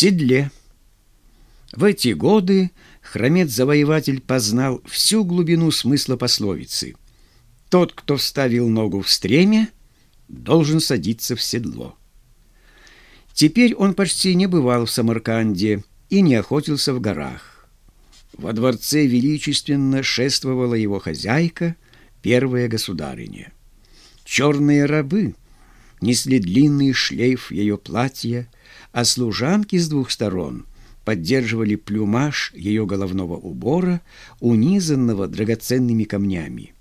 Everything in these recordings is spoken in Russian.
седле. В эти годы хромец-завоеватель познал всю глубину смысла пословицы. Тот, кто вставил ногу в стремя, должен садиться в седло. Теперь он почти не бывал в Самарканде и не охотился в горах. Во дворце величественно шествовала его хозяйка, первая государыня. Черные рабы несли длинный шлейф ее платья, а служанки с двух сторон поддерживали плюмаж ее головного убора, унизанного драгоценными камнями.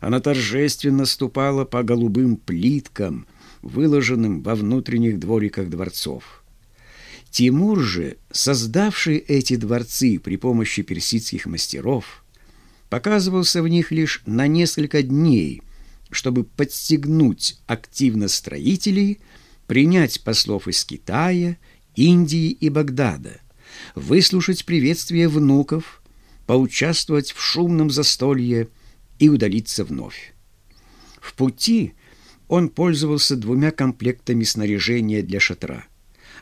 Она торжественно ступала по голубым плиткам, выложенным во внутренних двориках дворцов. Тимур же, создавший эти дворцы при помощи персидских мастеров, показывался в них лишь на несколько дней, чтобы подстегнуть активно строителей принять послов из Китая, Индии и Багдада, выслушать приветствие внуков, поучаствовать в шумном застолье и удалиться вновь. В пути он пользовался двумя комплектами снаряжения для шатра.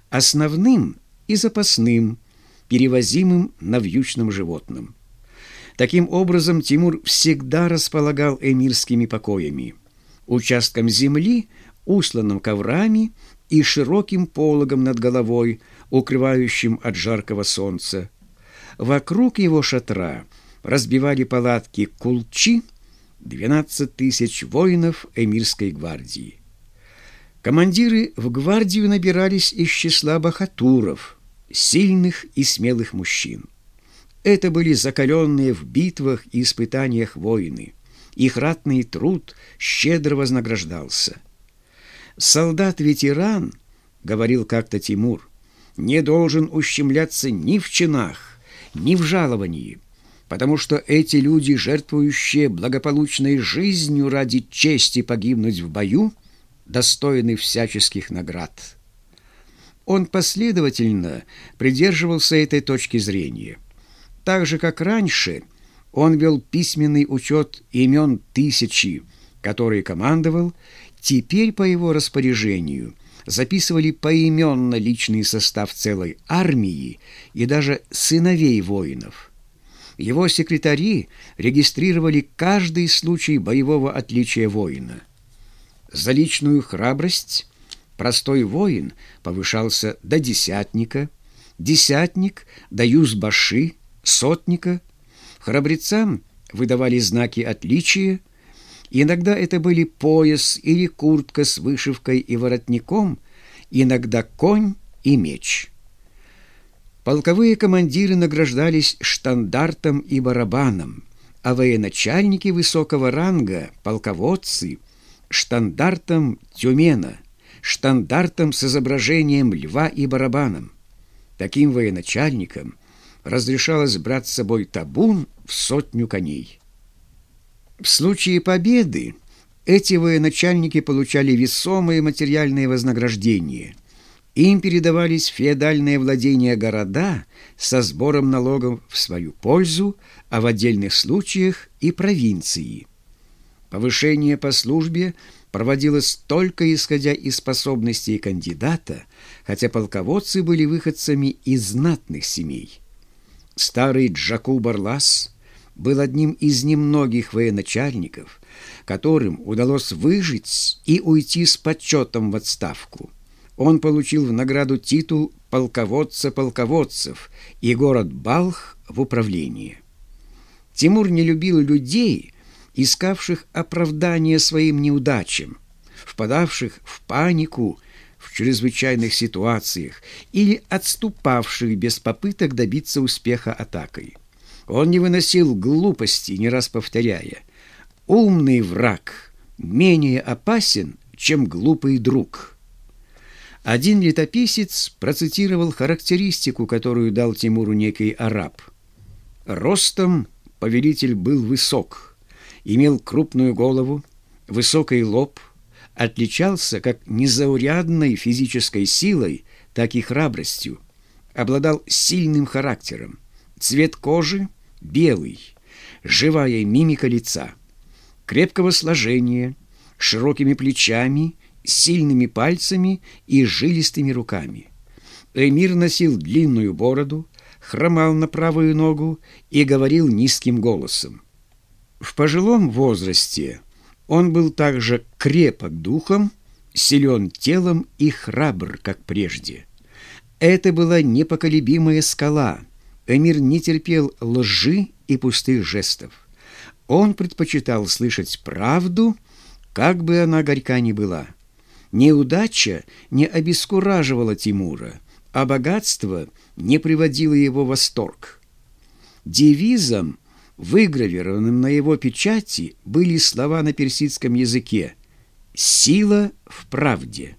Основным и запасным, перевозимым на вьючном животном. Таким образом, Тимур всегда располагал эмирскими покоями, участком земли, усланным коврами и широким пологом над головой, укрывающим от жаркого солнца. Вокруг его шатра разбивали палатки кулчи, 12 тысяч воинов эмирской гвардии. Командиры в гвардию набирались из числа бахатуров, сильных и смелых мужчин. Это были закаленные в битвах и испытаниях воины. Их ратный труд щедро вознаграждался. «Солдат-ветеран», — говорил как-то Тимур, — «не должен ущемляться ни в чинах, ни в жаловании» потому что эти люди, жертвующие благополучной жизнью ради чести погибнуть в бою, достойны всяческих наград. Он последовательно придерживался этой точки зрения. Так же, как раньше, он вел письменный учет имен тысячи, которые командовал, теперь по его распоряжению записывали поименно личный состав целой армии и даже сыновей воинов – его секретари регистрировали каждый случай боевого отличия воина. За личную храбрость простой воин повышался до десятника, десятник до юзбаши, сотника. Храбрецам выдавали знаки отличия. Иногда это были пояс или куртка с вышивкой и воротником, иногда конь и меч. Полковые командиры награждались штандартом и барабаном, а военачальники высокого ранга, полководцы, штандартом тюмена, штандартом с изображением льва и барабаном. Таким военачальникам разрешалось брать с собой табун в сотню коней. В случае победы эти военачальники получали весомые материальные вознаграждения – им передавались феодальные владения города со сбором налогов в свою пользу, а в отдельных случаях и провинции. Повышение по службе проводилось только исходя из способностей кандидата, хотя полководцы были выходцами из знатных семей. Старый Джаку Барлас был одним из немногих военачальников, которым удалось выжить и уйти с почетом в отставку – он получил в награду титул полководца полководцев и город Балх в управлении. Тимур не любил людей, искавших оправдание своим неудачам, впадавших в панику в чрезвычайных ситуациях или отступавших без попыток добиться успеха атакой. Он не выносил глупости, не раз повторяя, «Умный враг менее опасен, чем глупый друг». Один летописец процитировал характеристику, которую дал Тимуру некий араб. Ростом повелитель был высок, имел крупную голову, высокий лоб, отличался как незаурядной физической силой, так и храбростью, обладал сильным характером, цвет кожи – белый, живая мимика лица, крепкого сложения, широкими плечами – сильными пальцами и жилистыми руками. Эмир носил длинную бороду, хромал на правую ногу и говорил низким голосом. В пожилом возрасте он был также крепок духом, силен телом и храбр, как прежде. Это была непоколебимая скала. Эмир не терпел лжи и пустых жестов. Он предпочитал слышать правду, как бы она горька ни была. Неудача не обескураживала Тимура, а богатство не приводило его в восторг. Девизом, выгравированным на его печати, были слова на персидском языке «Сила в правде».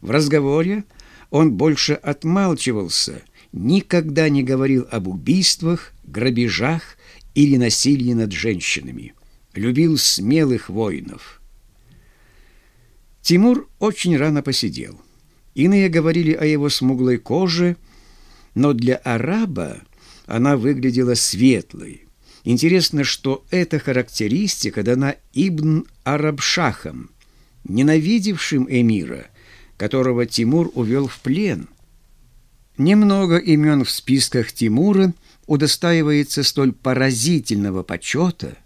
В разговоре он больше отмалчивался, никогда не говорил об убийствах, грабежах или насилии над женщинами. Любил смелых воинов. Тимур очень рано посидел. Иные говорили о его смуглой коже, но для араба она выглядела светлой. Интересно, что эта характеристика дана Ибн Арабшахом, ненавидевшим эмира – которого Тимур увел в плен. Немного имен в списках Тимура удостаивается столь поразительного почета,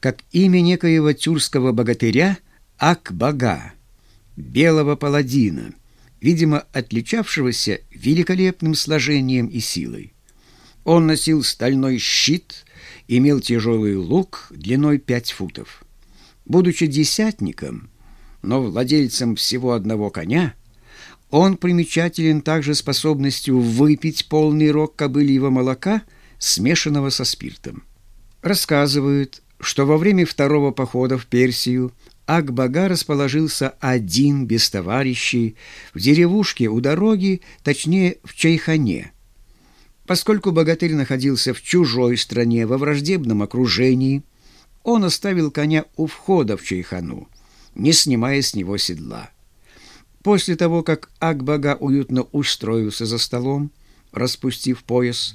как имя некоего тюркского богатыря Акбага, белого паладина, видимо, отличавшегося великолепным сложением и силой. Он носил стальной щит, имел тяжелый лук длиной пять футов. Будучи десятником, но владельцем всего одного коня, он примечателен также способностью выпить полный рог кобыльего молока, смешанного со спиртом. Рассказывают, что во время второго похода в Персию Акбага расположился один без товарищей в деревушке у дороги, точнее в Чайхане. Поскольку богатырь находился в чужой стране во враждебном окружении, он оставил коня у входа в Чайхану не снимая с него седла. После того, как Акбага уютно устроился за столом, распустив пояс,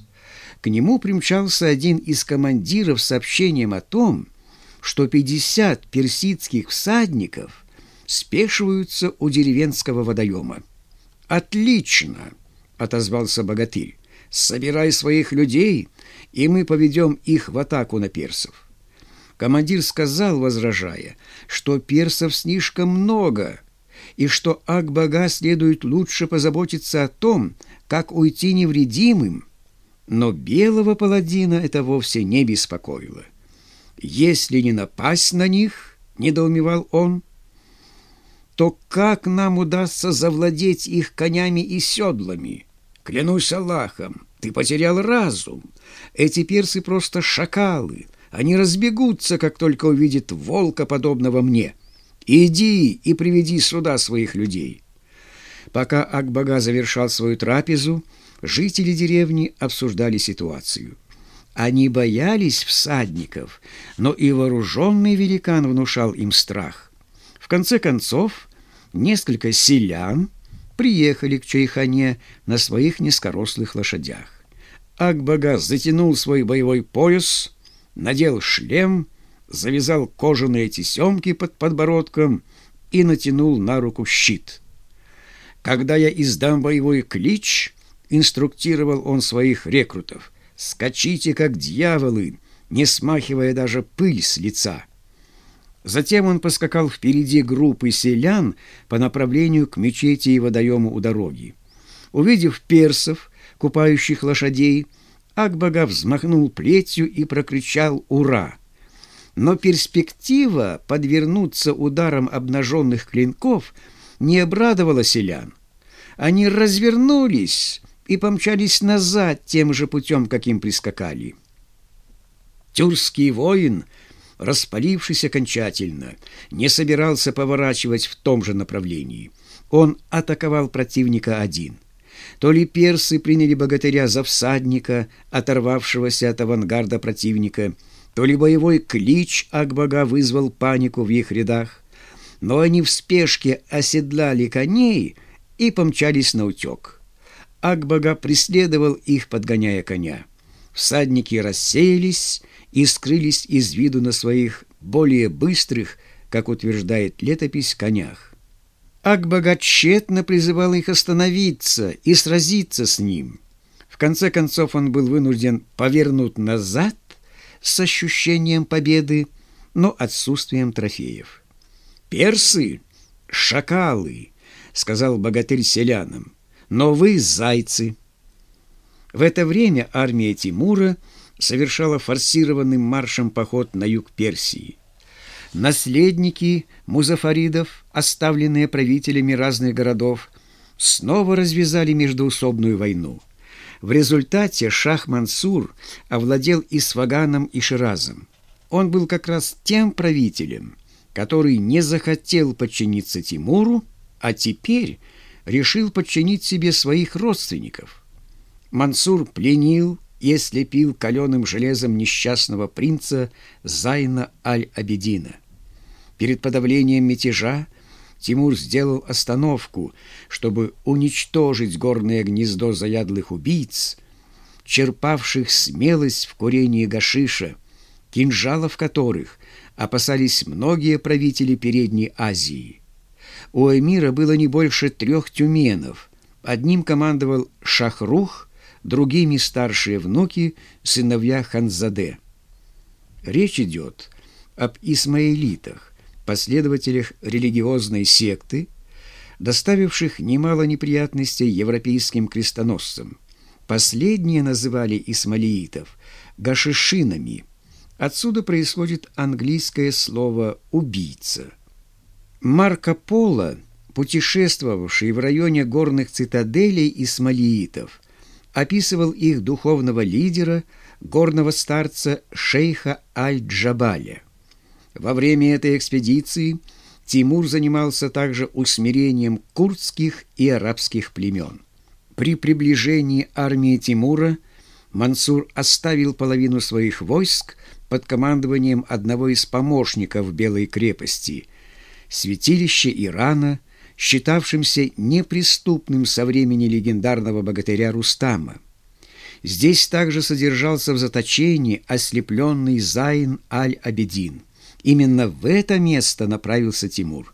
к нему примчался один из командиров с сообщением о том, что 50 персидских всадников спешиваются у деревенского водоема. «Отлично!» — отозвался богатырь. «Собирай своих людей, и мы поведем их в атаку на персов». Командир сказал, возражая, что персов слишком много, и что Акбага следует лучше позаботиться о том, как уйти невредимым. Но белого паладина это вовсе не беспокоило. «Если не напасть на них, — недоумевал он, — то как нам удастся завладеть их конями и седлами? Клянусь Аллахом, ты потерял разум. Эти персы просто шакалы, они разбегутся, как только увидят волка, подобного мне. Иди и приведи сюда своих людей». Пока Акбага завершал свою трапезу, жители деревни обсуждали ситуацию. Они боялись всадников, но и вооруженный великан внушал им страх. В конце концов, несколько селян приехали к Чайхане на своих низкорослых лошадях. Акбага затянул свой боевой пояс, надел шлем, завязал кожаные тесемки под подбородком и натянул на руку щит. «Когда я издам боевой клич», — инструктировал он своих рекрутов, «скачите, как дьяволы, не смахивая даже пыль с лица». Затем он поскакал впереди группы селян по направлению к мечети и водоему у дороги. Увидев персов, купающих лошадей, Акбага взмахнул плетью и прокричал «Ура!». Но перспектива подвернуться ударом обнаженных клинков не обрадовала селян. Они развернулись и помчались назад тем же путем, каким прискакали. Тюркский воин, распалившись окончательно, не собирался поворачивать в том же направлении. Он атаковал противника один — то ли персы приняли богатыря за всадника, оторвавшегося от авангарда противника, то ли боевой клич Акбага вызвал панику в их рядах. Но они в спешке оседлали коней и помчались на утек. Акбага преследовал их, подгоняя коня. Всадники рассеялись и скрылись из виду на своих более быстрых, как утверждает летопись, конях. Акбага тщетно призывал их остановиться и сразиться с ним. В конце концов он был вынужден повернуть назад с ощущением победы, но отсутствием трофеев. «Персы — шакалы», — сказал богатырь селянам, — «но вы — зайцы». В это время армия Тимура совершала форсированным маршем поход на юг Персии. Наследники музафаридов, оставленные правителями разных городов, снова развязали междоусобную войну. В результате шах Мансур овладел Исфаганом и Ширазом. Он был как раз тем правителем, который не захотел подчиниться Тимуру, а теперь решил подчинить себе своих родственников. Мансур пленил и ослепил каленым железом несчастного принца Зайна Аль-Абедина. Перед подавлением мятежа Тимур сделал остановку, чтобы уничтожить горное гнездо заядлых убийц, черпавших смелость в курении гашиша, кинжалов которых опасались многие правители Передней Азии. У эмира было не больше трех тюменов. Одним командовал Шахрух, другими старшие внуки, сыновья Ханзаде. Речь идет об исмаилитах, последователях религиозной секты, доставивших немало неприятностей европейским крестоносцам. Последние называли исмаилитов гашишинами. Отсюда происходит английское слово «убийца». Марко Поло, путешествовавший в районе горных цитаделей исмалиитов, описывал их духовного лидера, горного старца шейха Аль-Джабаля. Во время этой экспедиции Тимур занимался также усмирением курдских и арабских племен. При приближении армии Тимура Мансур оставил половину своих войск под командованием одного из помощников Белой крепости, святилища Ирана – считавшимся неприступным со времени легендарного богатыря Рустама. Здесь также содержался в заточении ослепленный Зайн Аль-Абедин. Именно в это место направился Тимур.